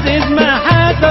عزيز ما حد